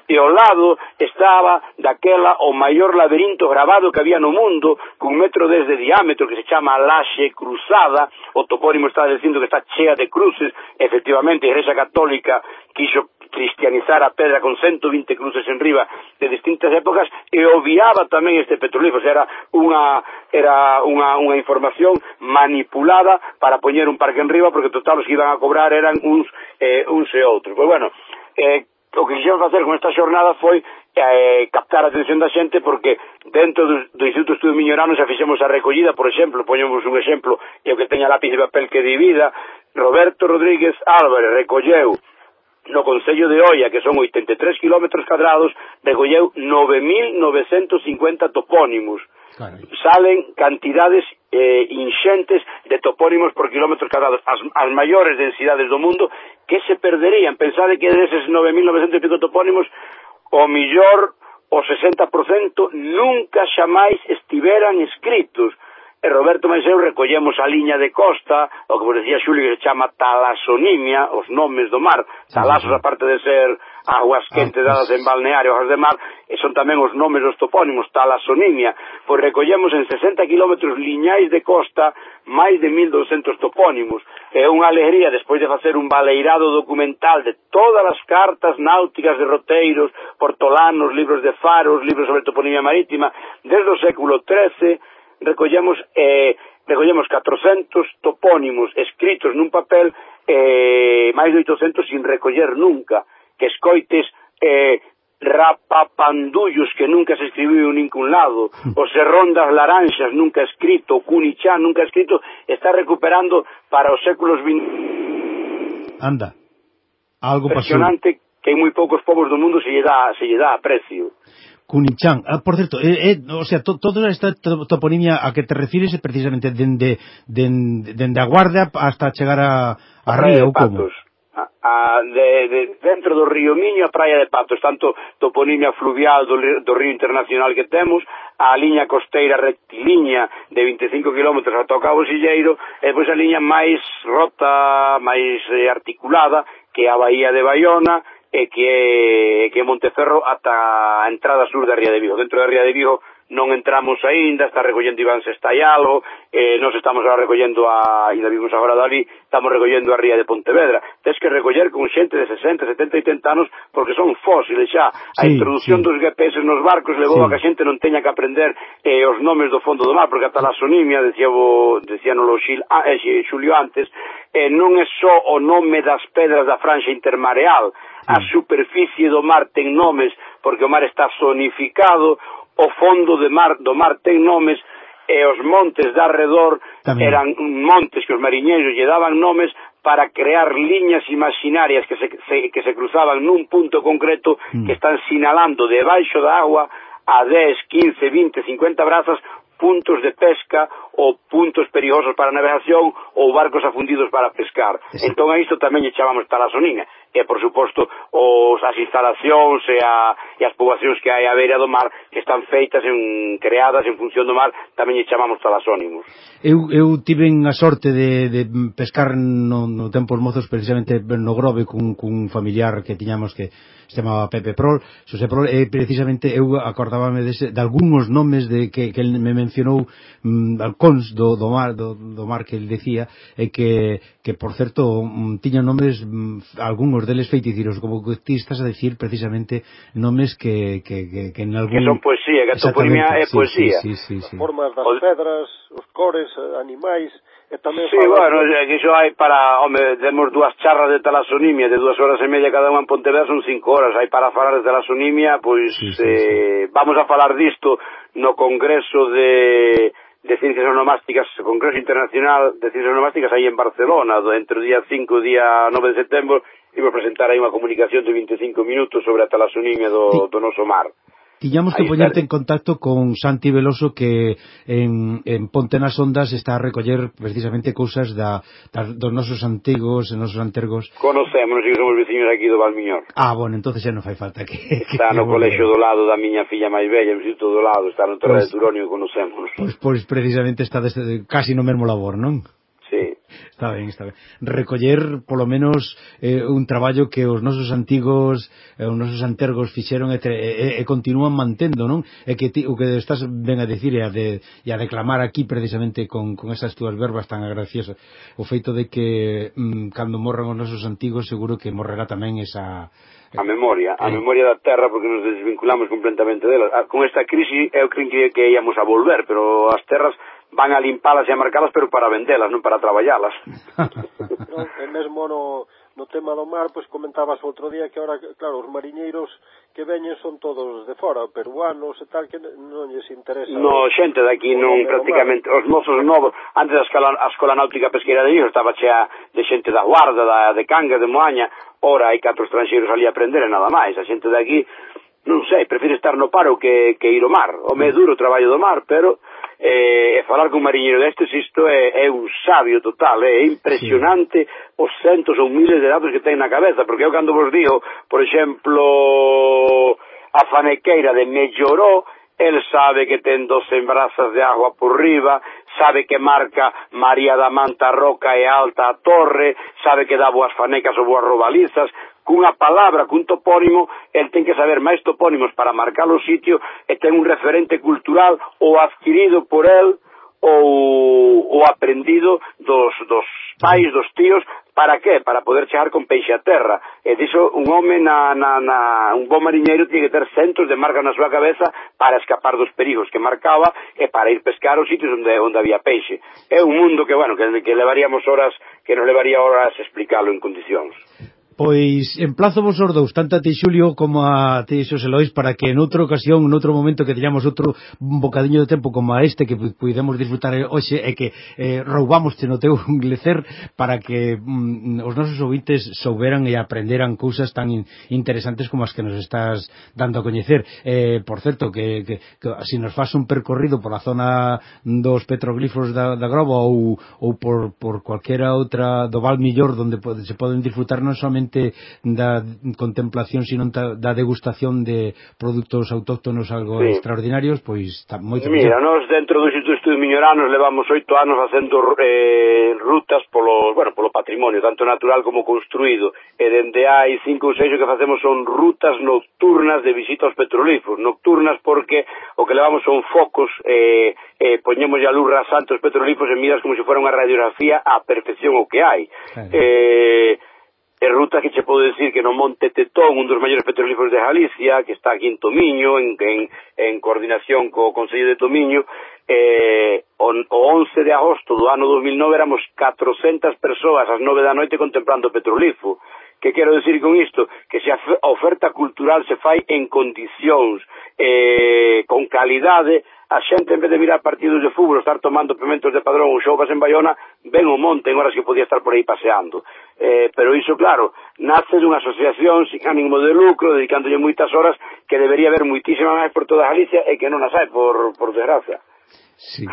e ao lado estaba daquela o maior laberinto grabado que había no mundo cun metro desde de diámetro que se chama Laxe Cruzada. O topónimo está dicindo que está chea de cruces. Efectivamente a Igrexa Católica quixo cristianizar a pedra con 120 cruces en riba de distintas épocas e obviaba tamén este petrolífero, era unha era unha, unha información manipulada para poñer un parque en riba porque total os que iban a cobrar eran uns eh, uns e outros. Pois bueno, eh, o que quixemos facer con esta xornada foi eh, captar a atención da xente porque dentro do, do Instituto Estudio Miñorano xa fixemos a recollida, por exemplo, poñemos un exemplo, e o que teña lápiz de papel que divida, Roberto Rodríguez Álvarez recolleu no Concello de Oia, que son 83 kilómetros cadrados, recolleu 9.950 topónimos. Carai. Salen cantidades eh, inxentes de topónimos por kilómetros cadrados, as, as maiores densidades do mundo que se perderían. Pensade que deses 9.900 e pico topónimos, o millor o 60% nunca xamais estiveran escritos e Roberto mais eu recollemos a liña de costa, o que vos decía Xulio que se chama talasonimia, os nomes do mar, talasos aparte de ser aguas quentes ah, dadas en balneario, aguas de mar, e son tamén os nomes dos topónimos, talasonimia, pois recollemos en 60 kilómetros liñais de costa máis de 1200 topónimos. É unha alegría, despois de facer un baleirado documental de todas as cartas náuticas de roteiros, portolanos, libros de faros, libros sobre toponimia marítima, desde o século XIII recollemos eh, recollemos 400 topónimos escritos nun papel eh, máis de 800 sin recoller nunca que escoites eh, rapapandullos que nunca se escribiu en ningún lado hmm. o serrón das laranxas nunca escrito o cunichá nunca escrito está recuperando para os séculos 20 anda algo pasou. Que en moi poucos povos do mundo se lle dá se lle dá aprecio. Cunichán. Ah, por certo, eh, eh, o sea, to, toda esta toponimia a que te refires é precisamente dende, dende, dende a guarda hasta chegar a, a Río ou como? A, a, de, de, dentro do río Miño a praia de Patos, tanto toponimia fluvial do, do río internacional que temos a liña costeira rectilínea de 25 km ata o Cabo Silleiro e pois a liña máis rota, máis eh, articulada que é a Bahía de Bayona, e que eh, é, que é Monteferro ata a entrada sur da Ría de Vigo. Dentro da Ría de Vigo non entramos aínda, está recollendo Iván se está aí algo, eh, nos estamos agora recollendo a, ainda vimos agora dali, estamos recollendo a Ría de Pontevedra. Tens que recoller con xente de 60, 70, 80 anos, porque son fósiles xa. A sí, introducción sí. dos GPS nos barcos levou sí. a que a xente non teña que aprender eh, os nomes do fondo do mar, porque a talasonimia, decía, o, decía no lo xil, ah, eh, Xulio antes, eh, non é só o nome das pedras da franxa intermareal, a superficie do mar ten nomes, porque o mar está zonificado, o fondo de mar, do mar ten nomes e os montes de arredor Tamén. eran montes que os mariñeiros lle daban nomes para crear liñas imaginarias que se, se, que se cruzaban nun punto concreto mm. que están sinalando debaixo da agua a 10, 15, 20, 50 brazas puntos de pesca ou puntos perigosos para a navegación ou barcos afundidos para pescar. Exacto. Entón a isto tamén lle chamamos talasonina e, por suposto, os, as instalacións e, a, e as poboacións que hai a beira do mar que están feitas, en, creadas en función do mar, tamén lle chamamos talasónimos. Eu, eu tiven a sorte de, de pescar no, no tempo os mozos precisamente no grove cun, cun familiar que tiñamos que se chamaba Pepe Prol, Xosé Prol, e precisamente eu acordábame dese, de algúns nomes de que, que el me mencionou mm, Alcóns do, do, mar, do, do mar que el decía, e que, que por certo, mm, tiña nomes, mm, algúns deles feiticiros, como que ti estás a decir precisamente nomes que, que, que, que en algún... Que son poesía, que a toponimia é poesía. Sí, sí, sí, sí. As formas das pedras, os cores, eh, animais, e tamén Sí, bueno, de... que iso hai para, home, demos dúas charras de talasonimia de dúas horas e media cada unha en Pontevedra son cinco horas, hai para falar de talasonimia, pois sí, sí, eh, sí. vamos a falar disto no Congreso de de Ciencias Onomásticas, Congreso Internacional de Ciencias Onomásticas aí en Barcelona, entre o día 5 e o día 9 de setembro, imos presentar aí unha comunicación de 25 minutos sobre a talasonimia do, do noso mar tiñamos que poñerte en contacto con Santi Veloso que en, en Ponte nas Ondas está a recoller precisamente cousas da, da, dos nosos antigos, e nosos antergos. Conocemos, que somos veciños aquí do Valmiñor. Ah, bueno, entonces xa non fai falta que... que está no colexo do lado da miña filla máis bella, en sitio do lado, está no Torre pues, de Turonio, conocemos. Pois, pues, pois pues, precisamente está desde, casi no mesmo labor, non? está ben, está ben. Recoller polo menos eh, un traballo que os nosos antigos, eh, os nosos antergos fixeron e, e, e continúan mantendo, non? E que ti, o que estás ben a decir e a, de, e a declamar aquí precisamente con, con esas túas verbas tan agraciosas, o feito de que mm, cando morran os nosos antigos seguro que morrerá tamén esa a memoria, a eh. memoria da terra porque nos desvinculamos completamente dela. Ah, con esta crise eu creo que íamos a volver, pero as terras van a limpalas e a marcalas pero para vendelas, non para traballalas. non, e mesmo no, no tema do mar, pois comentabas outro día que ahora, claro, os mariñeiros que veñen son todos de fora, peruanos e tal, que non lles interesa. No, xente daqui non prácticamente, os mozos novos, antes da escola, a escola náutica pesqueira de Niso estaba chea de xente da guarda, da, de canga, de moaña, ora hai catro estranxeiros ali a aprender e nada máis, a xente daqui non sei, prefiro estar no paro que, que ir ao mar. O me duro o traballo do mar, pero eh, e falar con mariñeiro destes isto é, é un sabio total, eh? é impresionante sí. os centos ou miles de datos que ten na cabeza, porque eu cando vos digo, por exemplo, a fanequeira de Melloró, el sabe que ten 12 brazas de agua por riba, sabe que marca María da Manta Roca e Alta a Torre, sabe que dá boas fanecas ou boas robalizas, cunha palabra, cun topónimo, el ten que saber máis topónimos para marcar o sitio e ten un referente cultural ou adquirido por el ou, ou aprendido dos, dos pais, dos tíos, para que? Para poder chegar con peixe a terra. E dixo, un home na, na, na un bom mariñeiro tiene que ter centos de marcas na súa cabeza para escapar dos perigos que marcaba e para ir pescar os sitios onde, onde había peixe. É un mundo que, bueno, que, que levaríamos horas, que nos levaría horas explicalo en condicións. Pois emplazo vos os dous, tanto a ti Xulio como a ti Xosé Lois para que en outra ocasión, en outro momento que teñamos outro bocadiño de tempo como a este que pudemos disfrutar hoxe e que eh, roubamos no teu lecer para que mm, os nosos ouvintes souberan e aprenderan cousas tan in, interesantes como as que nos estás dando a coñecer. Eh, por certo, que, que, que se si nos faz un percorrido pola zona dos petroglifos da, da Groba ou, ou por, por cualquera outra do Val Millor donde pode, se poden disfrutar non somente solamente da contemplación, sino da degustación de produtos autóctonos algo sí. extraordinarios, pois está moito Mira, nós dentro do Instituto de Miñoranos levamos oito anos facendo eh, rutas polo, bueno, polo patrimonio, tanto natural como construído, e dende hai cinco ou seis que facemos son rutas nocturnas de visita aos petrolíferos, nocturnas porque o que levamos son focos, eh, eh, poñemos a luz rasante os petrolíferos e miras como se fora unha radiografía a perfección o que hai. Claro. Eh, e ruta que che podo decir que no Monte Tetón, un dos maiores petrolíferos de Galicia, que está aquí en Tomiño, en, en, en coordinación co Consello de Tomiño, eh, o, o 11 de agosto do ano 2009 éramos 400 persoas ás 9 da noite contemplando o Petrolifo. Que quero decir con isto? Que se a oferta cultural se fai en condicións, eh, con calidade, a xente en vez de mirar partidos de fútbol, estar tomando pimentos de padrón ou xovas en Bayona, ven o monte en horas que podía estar por aí paseando. Eh, pero iso, claro, nace dunha asociación sin ánimo de lucro, dedicándolle moitas horas, que debería haber moitísima máis por toda Galicia e que non as hai, por, por desgracia. Sí.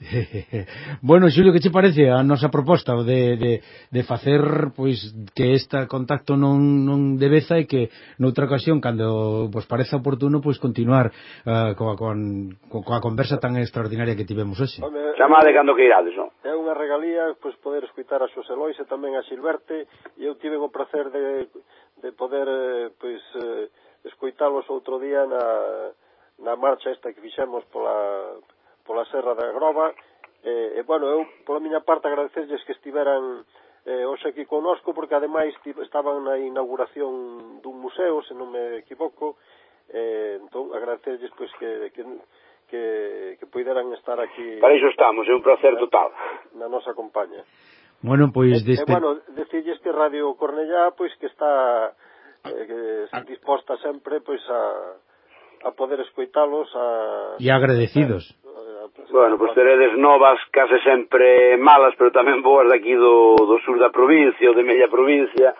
bueno, Xulio, que che parece a nosa proposta de, de, de facer pois que este contacto non, non debeza e que noutra ocasión, cando vos pareza oportuno, pois continuar uh, coa, con, coa conversa tan extraordinaria que tivemos hoxe. Chamade cando que irades, non? É unha regalía pois, poder escutar a Xosé Lois e tamén a Silverte e eu tive o placer de, de poder eh, pois, eh, escoitalos outro día na, na marcha esta que fixemos pola pola Serra da Groba, e, e bueno, eu pola miña parte agradecerlles que estiveran eh, hoxe aquí conosco porque ademais estaban na inauguración dun museo, se non me equivoco. Eh, entón agradecerlles pois, que, que, que, que puideran estar aquí Para iso estamos, é un placer total. Na, nosa compañía Bueno, pois deste... E, eh, bueno, decirles que Radio Cornellá pois que está eh, que está disposta sempre pois a a poder escoitalos a... E agradecidos. Bueno, pois teredes novas case sempre malas, pero tamén boas daqui do, do sur da provincia, ou de media provincia,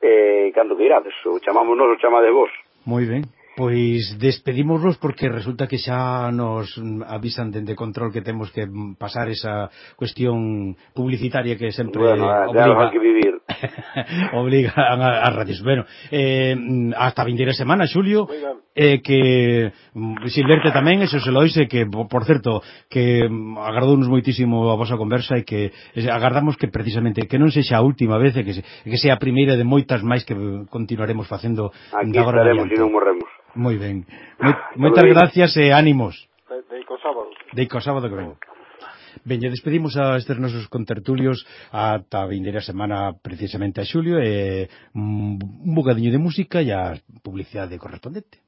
eh, cando que irades, o chamamos nos, ou chamade vos. Moi ben, Pois despedímonos porque resulta que xa nos avisan dende control que temos que pasar esa cuestión publicitaria que sempre bueno, obliga, que vivir. obliga a, a radios. Bueno, eh, hasta vindeira semana, Xulio, eh, que mm, Silverte tamén, eso se lo dice que, por certo, que mm, agardounos moitísimo a vosa conversa e que eh, agardamos que precisamente que non sexa a última vez e que, se, que sea a primeira de moitas máis que continuaremos facendo Aquí estaremos e non morremos. Moi ben. Moitas gracias e ánimos. Deico de Sábado. Deico Sábado que ven. Ben, e despedimos a estes nosos contertulios ata a vindeira semana precisamente a xulio e un bocadiño de música e a publicidade correspondente.